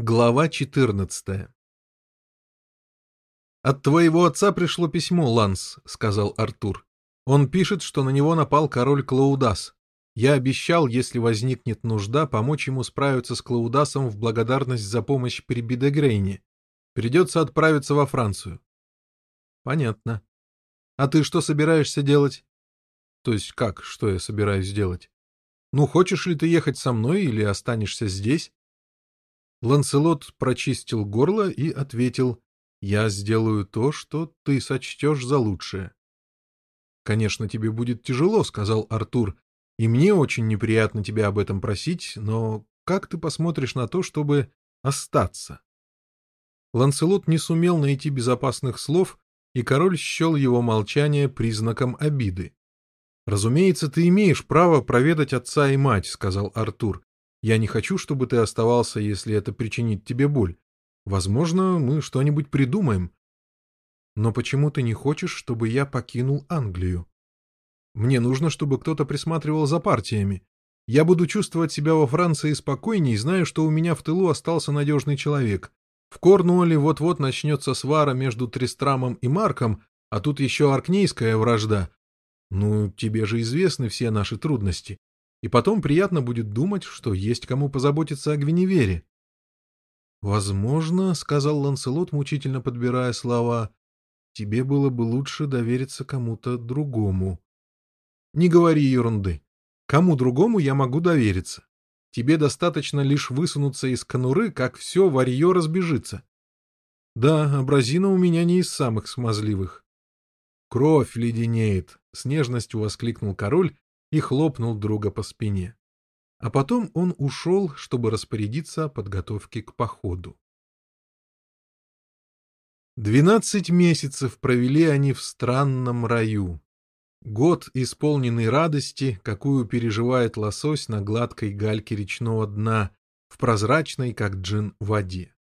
Глава 14 «От твоего отца пришло письмо, Ланс», — сказал Артур. «Он пишет, что на него напал король Клаудас. Я обещал, если возникнет нужда, помочь ему справиться с Клаудасом в благодарность за помощь при Бидегрейне. Придется отправиться во Францию». «Понятно. А ты что собираешься делать?» «То есть как, что я собираюсь делать? Ну, хочешь ли ты ехать со мной или останешься здесь?» Ланселот прочистил горло и ответил, «Я сделаю то, что ты сочтешь за лучшее». «Конечно, тебе будет тяжело», — сказал Артур, «и мне очень неприятно тебя об этом просить, но как ты посмотришь на то, чтобы остаться?» Ланселот не сумел найти безопасных слов, и король счел его молчание признаком обиды. «Разумеется, ты имеешь право проведать отца и мать», — сказал Артур, я не хочу, чтобы ты оставался, если это причинит тебе боль. Возможно, мы что-нибудь придумаем. Но почему ты не хочешь, чтобы я покинул Англию? Мне нужно, чтобы кто-то присматривал за партиями. Я буду чувствовать себя во Франции спокойней, зная, что у меня в тылу остался надежный человек. В Корнуолле вот-вот начнется свара между Тристрамом и Марком, а тут еще аркнейская вражда. Ну, тебе же известны все наши трудности. И потом приятно будет думать, что есть кому позаботиться о Гвиневере. «Возможно, — сказал Ланселот, мучительно подбирая слова, — тебе было бы лучше довериться кому-то другому». «Не говори ерунды. Кому другому я могу довериться? Тебе достаточно лишь высунуться из конуры, как все варье разбежится». «Да, абразина у меня не из самых смазливых». «Кровь леденеет!» — с нежностью воскликнул король и хлопнул друга по спине. А потом он ушел, чтобы распорядиться о подготовке к походу. Двенадцать месяцев провели они в странном раю. Год, исполненный радости, какую переживает лосось на гладкой гальке речного дна, в прозрачной, как джин, воде.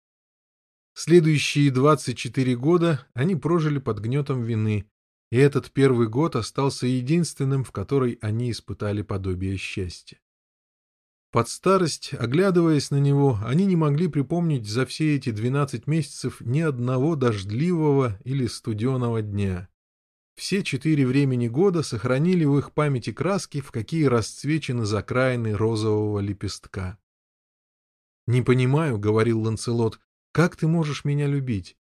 Следующие двадцать четыре года они прожили под гнетом вины, и этот первый год остался единственным, в который они испытали подобие счастья. Под старость, оглядываясь на него, они не могли припомнить за все эти двенадцать месяцев ни одного дождливого или студеного дня. Все четыре времени года сохранили в их памяти краски, в какие расцвечены закраины розового лепестка. «Не понимаю», — говорил Ланцелот, — «как ты можешь меня любить?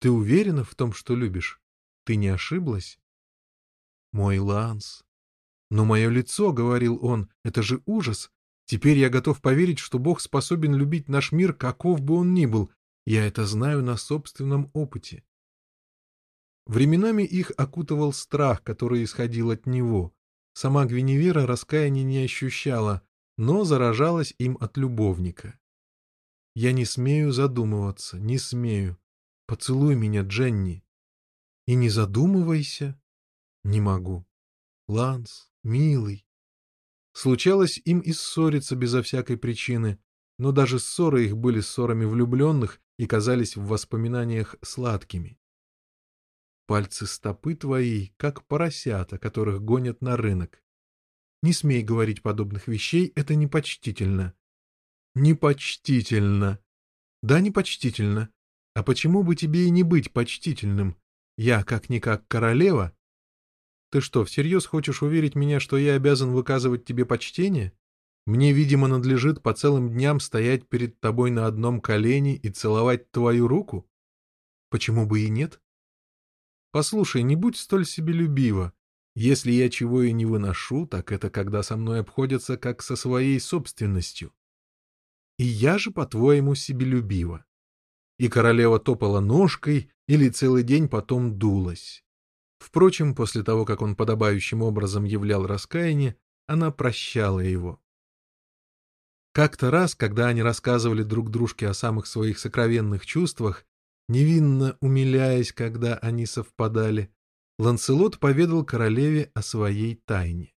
Ты уверена в том, что любишь?» Ты не ошиблась? Мой Ланс. Но мое лицо, — говорил он, — это же ужас. Теперь я готов поверить, что Бог способен любить наш мир, каков бы он ни был. Я это знаю на собственном опыте. Временами их окутывал страх, который исходил от него. Сама Гвиневера раскаяния не ощущала, но заражалась им от любовника. «Я не смею задумываться, не смею. Поцелуй меня, Дженни». И не задумывайся. Не могу. Ланс, милый. Случалось им и ссориться безо всякой причины, но даже ссоры их были ссорами влюбленных и казались в воспоминаниях сладкими. Пальцы стопы твои, как поросята, которых гонят на рынок. Не смей говорить подобных вещей, это непочтительно. Непочтительно. Да, непочтительно. А почему бы тебе и не быть почтительным? Я как-никак королева. Ты что, всерьез хочешь уверить меня, что я обязан выказывать тебе почтение? Мне, видимо, надлежит по целым дням стоять перед тобой на одном колене и целовать твою руку? Почему бы и нет? Послушай, не будь столь себелюбива. Если я чего и не выношу, так это когда со мной обходятся как со своей собственностью. И я же, по-твоему, себелюбива и королева топала ножкой или целый день потом дулась. Впрочем, после того, как он подобающим образом являл раскаяние, она прощала его. Как-то раз, когда они рассказывали друг дружке о самых своих сокровенных чувствах, невинно умиляясь, когда они совпадали, Ланселот поведал королеве о своей тайне.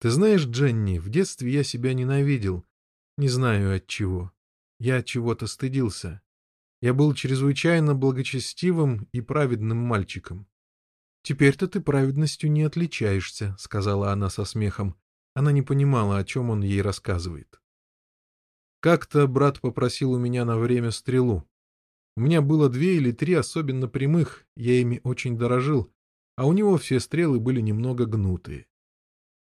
«Ты знаешь, Дженни, в детстве я себя ненавидел. Не знаю от чего. Я чего-то стыдился. Я был чрезвычайно благочестивым и праведным мальчиком. «Теперь-то ты праведностью не отличаешься», — сказала она со смехом. Она не понимала, о чем он ей рассказывает. Как-то брат попросил у меня на время стрелу. У меня было две или три особенно прямых, я ими очень дорожил, а у него все стрелы были немного гнутые.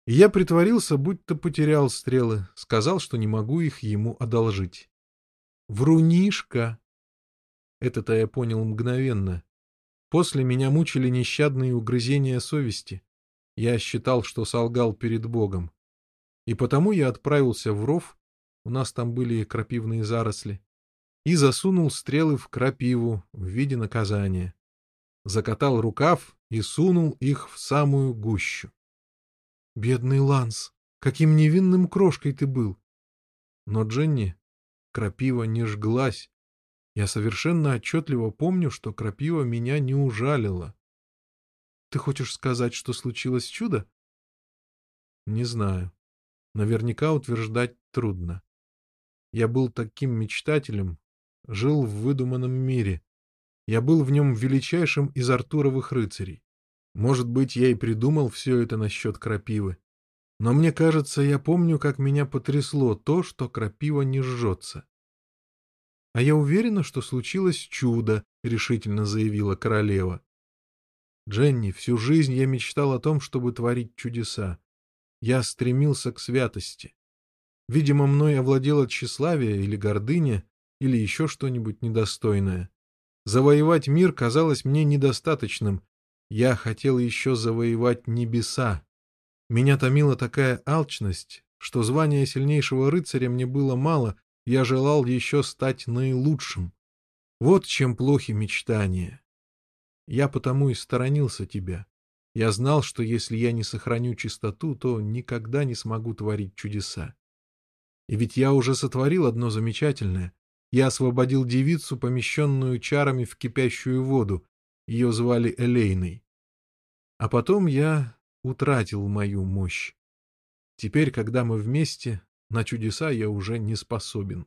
И я притворился, будто потерял стрелы, сказал, что не могу их ему одолжить. Врунишка! Это-то я понял мгновенно. После меня мучили нещадные угрызения совести. Я считал, что солгал перед Богом. И потому я отправился в ров, у нас там были крапивные заросли, и засунул стрелы в крапиву в виде наказания. Закатал рукав и сунул их в самую гущу. Бедный Ланс, каким невинным крошкой ты был! Но, Дженни, крапива не жглась. Я совершенно отчетливо помню, что крапива меня не ужалила. Ты хочешь сказать, что случилось чудо? Не знаю. Наверняка утверждать трудно. Я был таким мечтателем, жил в выдуманном мире. Я был в нем величайшим из Артуровых рыцарей. Может быть, я и придумал все это насчет крапивы. Но мне кажется, я помню, как меня потрясло то, что крапива не жжется. — А я уверена, что случилось чудо, — решительно заявила королева. Дженни, всю жизнь я мечтал о том, чтобы творить чудеса. Я стремился к святости. Видимо, мной овладело тщеславие или гордыня, или еще что-нибудь недостойное. Завоевать мир казалось мне недостаточным. Я хотел еще завоевать небеса. Меня томила такая алчность, что звания сильнейшего рыцаря мне было мало, я желал еще стать наилучшим. Вот чем плохи мечтания. Я потому и сторонился тебя. Я знал, что если я не сохраню чистоту, то никогда не смогу творить чудеса. И ведь я уже сотворил одно замечательное. Я освободил девицу, помещенную чарами в кипящую воду. Ее звали Элейной. А потом я утратил мою мощь. Теперь, когда мы вместе, на чудеса я уже не способен.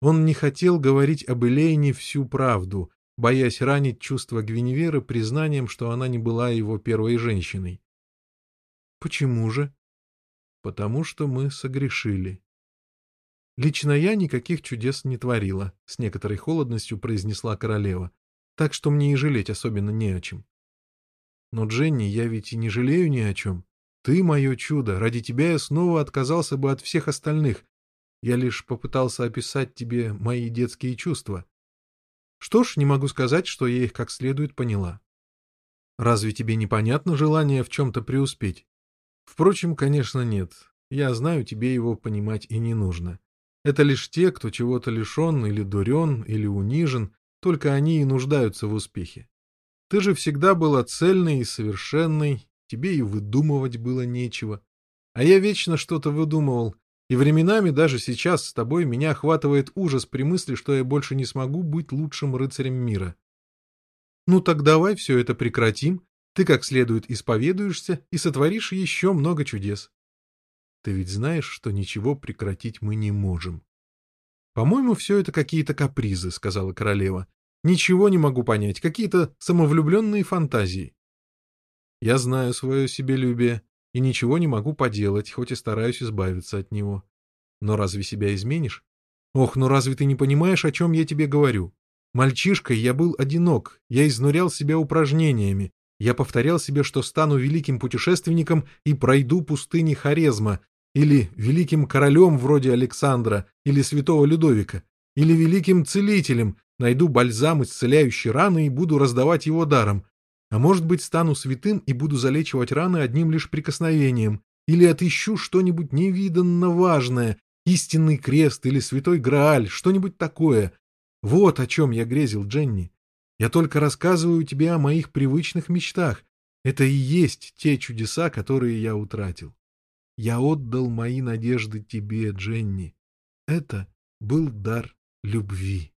Он не хотел говорить об Элейне всю правду, боясь ранить чувство Гвиневеры признанием, что она не была его первой женщиной. «Почему же?» «Потому что мы согрешили». «Лично я никаких чудес не творила», — с некоторой холодностью произнесла королева, «так что мне и жалеть особенно не о чем». «Но, Дженни, я ведь и не жалею ни о чем. Ты мое чудо, ради тебя я снова отказался бы от всех остальных. Я лишь попытался описать тебе мои детские чувства. Что ж, не могу сказать, что я их как следует поняла. Разве тебе непонятно желание в чем-то преуспеть? Впрочем, конечно, нет. Я знаю, тебе его понимать и не нужно. Это лишь те, кто чего-то лишен или дурен, или унижен, только они и нуждаются в успехе. Ты же всегда была цельной и совершенной, тебе и выдумывать было нечего. А я вечно что-то выдумывал, и временами даже сейчас с тобой меня охватывает ужас при мысли, что я больше не смогу быть лучшим рыцарем мира. Ну так давай все это прекратим, ты как следует исповедуешься и сотворишь еще много чудес. Ты ведь знаешь, что ничего прекратить мы не можем. По-моему, все это какие-то капризы, сказала королева. Ничего не могу понять, какие-то самовлюбленные фантазии. Я знаю свое себелюбие, и ничего не могу поделать, хоть и стараюсь избавиться от него. Но разве себя изменишь? Ох, ну разве ты не понимаешь, о чем я тебе говорю? Мальчишкой я был одинок, я изнурял себя упражнениями, я повторял себе, что стану великим путешественником и пройду пустыни Хорезма, или великим королем вроде Александра или святого Людовика, или великим целителем, найду бальзам, исцеляющий раны, и буду раздавать его даром, а может быть, стану святым и буду залечивать раны одним лишь прикосновением, или отыщу что-нибудь невиданно важное, истинный крест или святой Грааль, что-нибудь такое. Вот о чем я грезил, Дженни. Я только рассказываю тебе о моих привычных мечтах. Это и есть те чудеса, которые я утратил. Я отдал мои надежды тебе, Дженни. Это был дар любви.